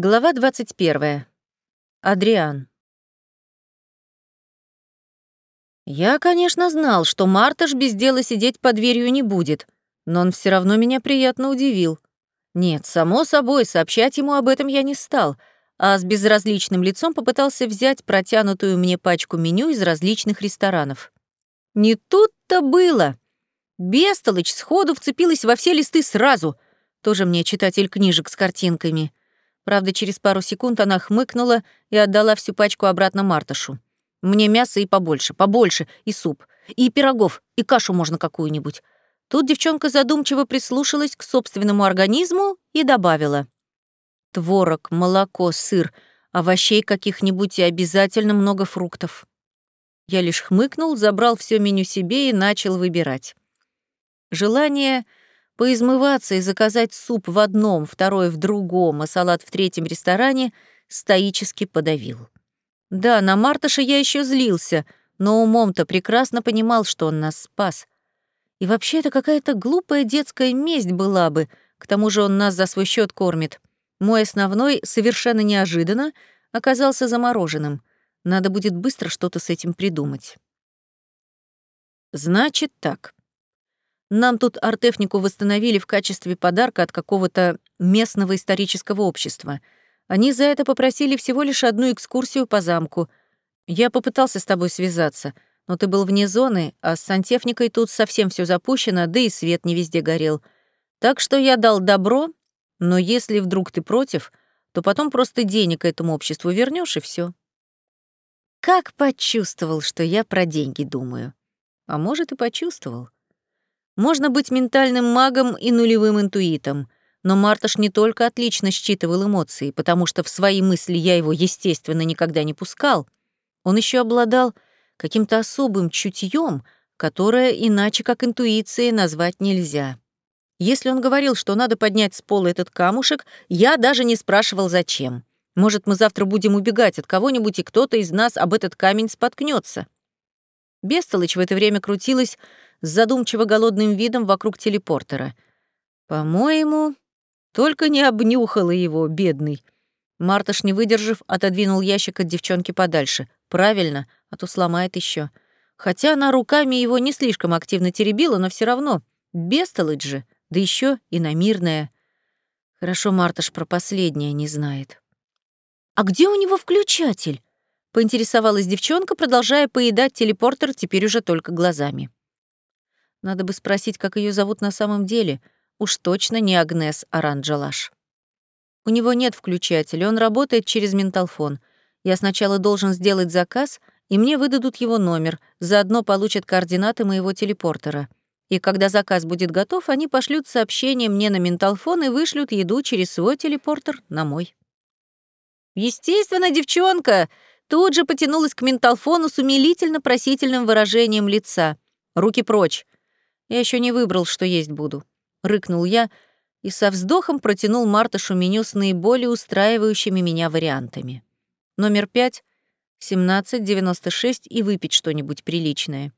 Глава 21. Адриан. Я, конечно, знал, что Марташ без дела сидеть под дверью не будет, но он все равно меня приятно удивил. Нет, само собой, сообщать ему об этом я не стал, а с безразличным лицом попытался взять протянутую мне пачку меню из различных ресторанов. Не тут-то было. Бестолочь сходу вцепилась во все листы сразу. Тоже мне читатель книжек с картинками — Правда, через пару секунд она хмыкнула и отдала всю пачку обратно Марташу. «Мне мясо и побольше, побольше, и суп, и пирогов, и кашу можно какую-нибудь». Тут девчонка задумчиво прислушалась к собственному организму и добавила. «Творог, молоко, сыр, овощей каких-нибудь и обязательно много фруктов». Я лишь хмыкнул, забрал все меню себе и начал выбирать. Желание Поизмываться и заказать суп в одном, второй в другом, а салат в третьем ресторане стоически подавил. Да, на Мартыша я еще злился, но умом-то прекрасно понимал, что он нас спас. И вообще это какая-то глупая детская месть была бы, к тому же он нас за свой счет кормит. Мой основной, совершенно неожиданно, оказался замороженным. Надо будет быстро что-то с этим придумать. Значит так. Нам тут артефнику восстановили в качестве подарка от какого-то местного исторического общества. Они за это попросили всего лишь одну экскурсию по замку. Я попытался с тобой связаться, но ты был вне зоны, а с сантехникой тут совсем все запущено, да и свет не везде горел. Так что я дал добро, но если вдруг ты против, то потом просто денег этому обществу вернешь и все. Как почувствовал, что я про деньги думаю. А может, и почувствовал. Можно быть ментальным магом и нулевым интуитом, но Марташ не только отлично считывал эмоции, потому что в свои мысли я его, естественно, никогда не пускал, он еще обладал каким-то особым чутьем, которое иначе как интуицией назвать нельзя. Если он говорил, что надо поднять с пола этот камушек, я даже не спрашивал, зачем. Может, мы завтра будем убегать от кого-нибудь, и кто-то из нас об этот камень споткнется. Бестолыч в это время крутилась с задумчиво голодным видом вокруг телепортера. По-моему, только не обнюхала его, бедный. Марташ, не выдержав, отодвинул ящик от девчонки подальше. Правильно, а то сломает еще. Хотя она руками его не слишком активно теребила, но все равно. Бестолочь же, да еще и намирная. Хорошо, Марташ про последнее не знает. «А где у него включатель?» — поинтересовалась девчонка, продолжая поедать телепортер теперь уже только глазами. Надо бы спросить, как ее зовут на самом деле. Уж точно не Агнес Аранджалаш. У него нет включателя, он работает через менталфон. Я сначала должен сделать заказ, и мне выдадут его номер, заодно получат координаты моего телепортера. И когда заказ будет готов, они пошлют сообщение мне на менталфон и вышлют еду через свой телепортер на мой. Естественно, девчонка тут же потянулась к менталфону с умилительно-просительным выражением лица. Руки прочь. Я еще не выбрал, что есть буду. Рыкнул я и со вздохом протянул Марташу меню с наиболее устраивающими меня вариантами. Номер пять, семнадцать, девяносто шесть и выпить что-нибудь приличное.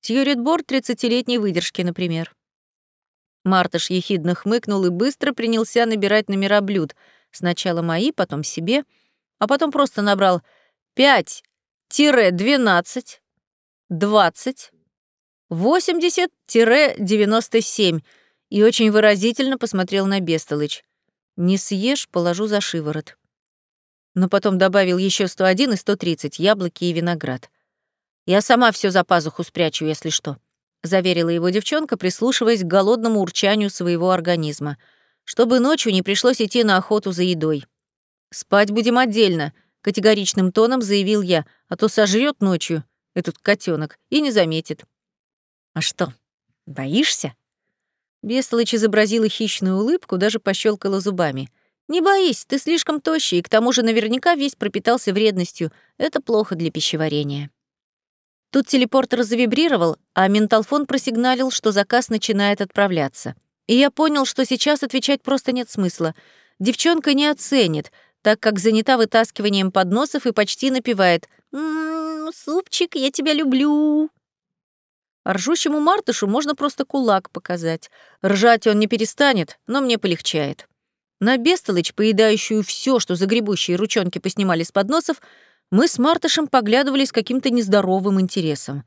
Тьюритбор тридцатилетней выдержки, например. Марташ ехидно хмыкнул и быстро принялся набирать номера блюд. Сначала мои, потом себе, а потом просто набрал пять двенадцать двадцать 80-97, и очень выразительно посмотрел на Бестолыч. «Не съешь, положу за шиворот». Но потом добавил еще 101 и 130, яблоки и виноград. «Я сама все за пазуху спрячу, если что», — заверила его девчонка, прислушиваясь к голодному урчанию своего организма, чтобы ночью не пришлось идти на охоту за едой. «Спать будем отдельно», — категоричным тоном заявил я, а то сожрет ночью этот котенок и не заметит. «А что, боишься?» Бестолочь изобразила хищную улыбку, даже пощелкала зубами. «Не боись, ты слишком тощий, и к тому же наверняка весь пропитался вредностью. Это плохо для пищеварения». Тут телепортер завибрировал, а менталфон просигналил, что заказ начинает отправляться. И я понял, что сейчас отвечать просто нет смысла. Девчонка не оценит, так как занята вытаскиванием подносов и почти напевает «М-м, супчик, я тебя люблю». Ржущему Мартышу можно просто кулак показать. Ржать он не перестанет, но мне полегчает. На бестолочь, поедающую все, что загребущие ручонки поснимали с подносов, мы с Мартышем поглядывали с каким-то нездоровым интересом.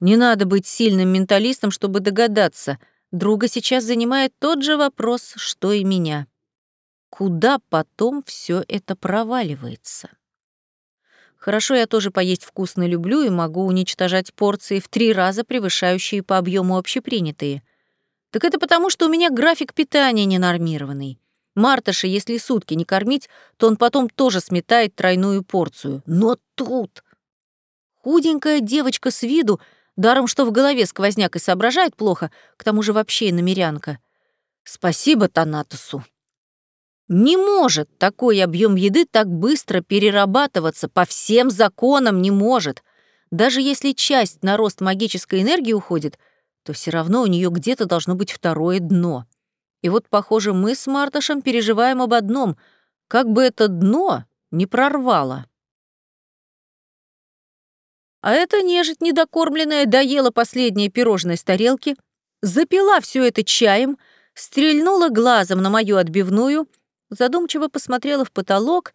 Не надо быть сильным менталистом, чтобы догадаться. Друга сейчас занимает тот же вопрос, что и меня. Куда потом все это проваливается? Хорошо, я тоже поесть вкусно люблю и могу уничтожать порции в три раза превышающие по объему общепринятые. Так это потому, что у меня график питания ненормированный. Марташа, если сутки не кормить, то он потом тоже сметает тройную порцию. Но тут... Худенькая девочка с виду, даром что в голове сквозняк и соображает плохо, к тому же вообще намерянка. Спасибо Танатосу. Не может такой объем еды так быстро перерабатываться, по всем законам не может. Даже если часть на рост магической энергии уходит, то все равно у нее где-то должно быть второе дно. И вот, похоже, мы с Марташем переживаем об одном, как бы это дно не прорвало. А эта нежить недокормленная доела последнее пирожное с тарелки, запила все это чаем, стрельнула глазом на мою отбивную, задумчиво посмотрела в потолок,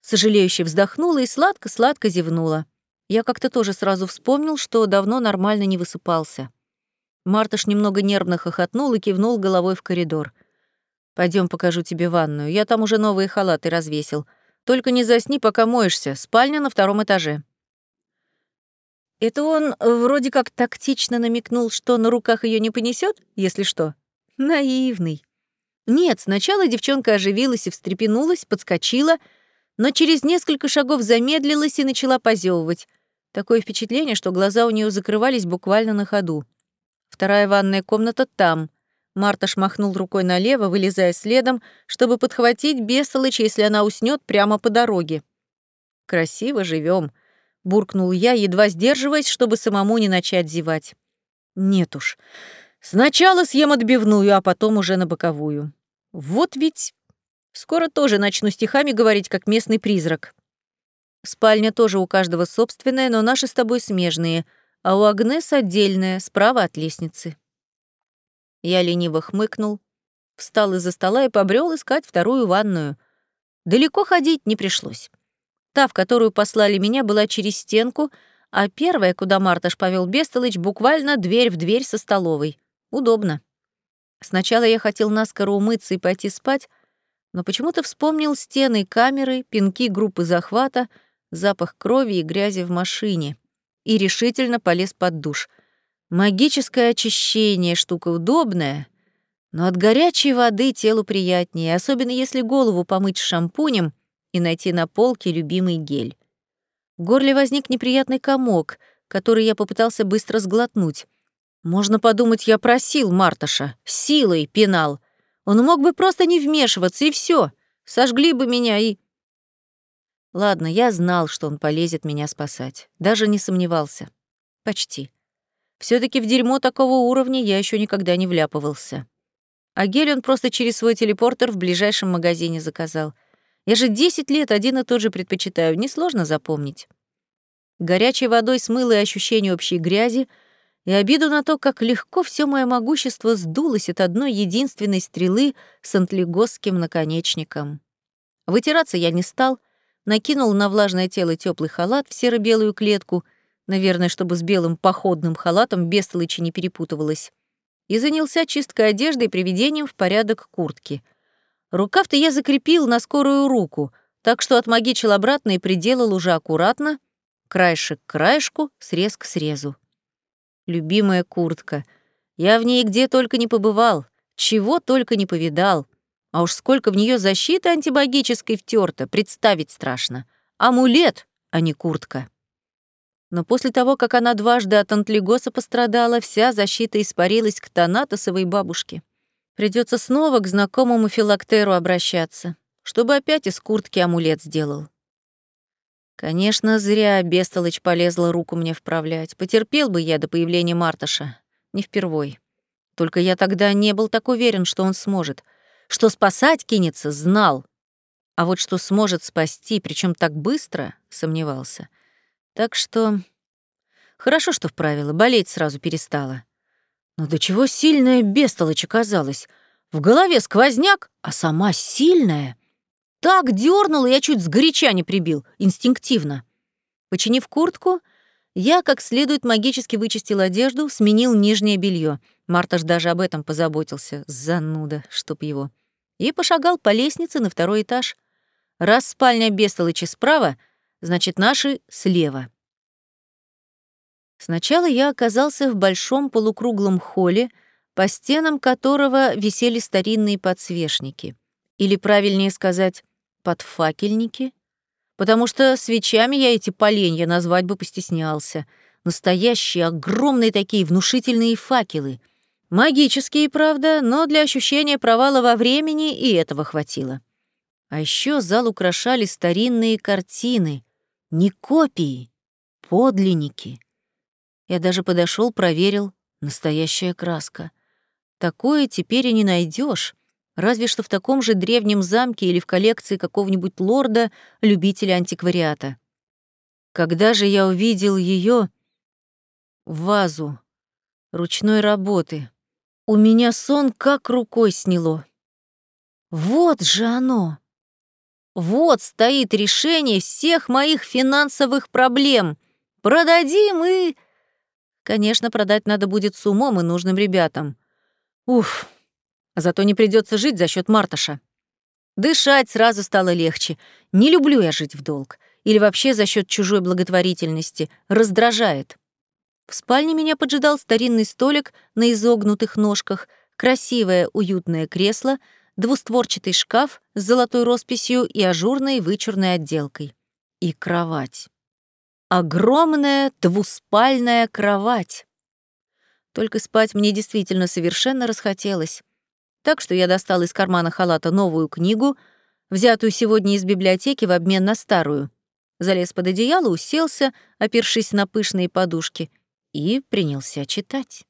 сожалеюще вздохнула и сладко-сладко зевнула. Я как-то тоже сразу вспомнил, что давно нормально не высыпался. Мартыш немного нервно хохотнул и кивнул головой в коридор. Пойдем, покажу тебе ванную. Я там уже новые халаты развесил. Только не засни, пока моешься. Спальня на втором этаже». Это он вроде как тактично намекнул, что на руках ее не понесет, если что. Наивный. Нет, сначала девчонка оживилась и встрепенулась, подскочила, но через несколько шагов замедлилась и начала позевывать. Такое впечатление, что глаза у нее закрывались буквально на ходу. Вторая ванная комната там. Марта шмахнул рукой налево, вылезая следом, чтобы подхватить бестолочь, если она уснет прямо по дороге. «Красиво живем, буркнул я, едва сдерживаясь, чтобы самому не начать зевать. «Нет уж. Сначала съем отбивную, а потом уже на боковую. Вот ведь скоро тоже начну стихами говорить, как местный призрак. Спальня тоже у каждого собственная, но наши с тобой смежные — а у Агнес отдельная, справа от лестницы. Я лениво хмыкнул, встал из-за стола и побрел искать вторую ванную. Далеко ходить не пришлось. Та, в которую послали меня, была через стенку, а первая, куда Марташ повел Бестолыч, буквально дверь в дверь со столовой. Удобно. Сначала я хотел наскоро умыться и пойти спать, но почему-то вспомнил стены камеры, пинки группы захвата, запах крови и грязи в машине и решительно полез под душ. Магическое очищение — штука удобная, но от горячей воды телу приятнее, особенно если голову помыть шампунем и найти на полке любимый гель. В горле возник неприятный комок, который я попытался быстро сглотнуть. Можно подумать, я просил Марташа, силой пинал. Он мог бы просто не вмешиваться, и все, сожгли бы меня и... Ладно, я знал, что он полезет меня спасать. Даже не сомневался. Почти. все таки в дерьмо такого уровня я еще никогда не вляпывался. А гель он просто через свой телепортер в ближайшем магазине заказал. Я же 10 лет один и тот же предпочитаю, несложно запомнить. Горячей водой смыло и ощущение общей грязи, и обиду на то, как легко все мое могущество сдулось от одной единственной стрелы с антлигосским наконечником. Вытираться я не стал, накинул на влажное тело теплый халат в серо-белую клетку, наверное, чтобы с белым походным халатом бестолычи не перепутывалось, и занялся чисткой одежды и приведением в порядок куртки. Рукав-то я закрепил на скорую руку, так что отмагичил обратно и приделал уже аккуратно, краешек к краешку, срез к срезу. Любимая куртка. Я в ней где только не побывал, чего только не повидал. А уж сколько в нее защиты антимагической втерто, представить страшно. Амулет, а не куртка. Но после того, как она дважды от антлигоса пострадала, вся защита испарилась к Танатосовой бабушке. Придется снова к знакомому филактеру обращаться, чтобы опять из куртки амулет сделал. Конечно, зря Бестолыч полезла руку мне вправлять. Потерпел бы я до появления Марташа. Не впервой. Только я тогда не был так уверен, что он сможет — что спасать кинется, знал. А вот что сможет спасти, причем так быстро, сомневался. Так что... Хорошо, что вправила, болеть сразу перестала. Но до чего сильная бестолочь оказалась. В голове сквозняк, а сама сильная. Так дернула, я чуть с горяча не прибил, инстинктивно. Починив куртку, я как следует магически вычистил одежду, сменил нижнее белье. Марташ даже об этом позаботился. Зануда, чтоб его. И пошагал по лестнице на второй этаж. Раз спальня Бестолыча справа, значит, наши слева. Сначала я оказался в большом полукруглом холле, по стенам которого висели старинные подсвечники. Или, правильнее сказать, подфакельники. Потому что свечами я эти поленья назвать бы постеснялся. Настоящие, огромные такие внушительные факелы. Магические, правда, но для ощущения провала во времени и этого хватило. А еще зал украшали старинные картины. Не копии, подлинники. Я даже подошел, проверил. Настоящая краска. Такое теперь и не найдешь, разве что в таком же древнем замке или в коллекции какого-нибудь лорда, любителя антиквариата. Когда же я увидел ее вазу ручной работы, у меня сон как рукой сняло. Вот же оно! Вот стоит решение всех моих финансовых проблем. Продадим и... Конечно, продать надо будет с умом и нужным ребятам. Уф, зато не придется жить за счет Марташа. Дышать сразу стало легче. Не люблю я жить в долг. Или вообще за счет чужой благотворительности. Раздражает. В спальне меня поджидал старинный столик на изогнутых ножках, красивое уютное кресло, двустворчатый шкаф с золотой росписью и ажурной вычурной отделкой. И кровать. Огромная двуспальная кровать. Только спать мне действительно совершенно расхотелось. Так что я достал из кармана халата новую книгу, взятую сегодня из библиотеки в обмен на старую. Залез под одеяло, уселся, опершись на пышные подушки, и принялся читать.